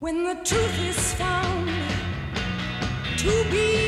When the truth is found to be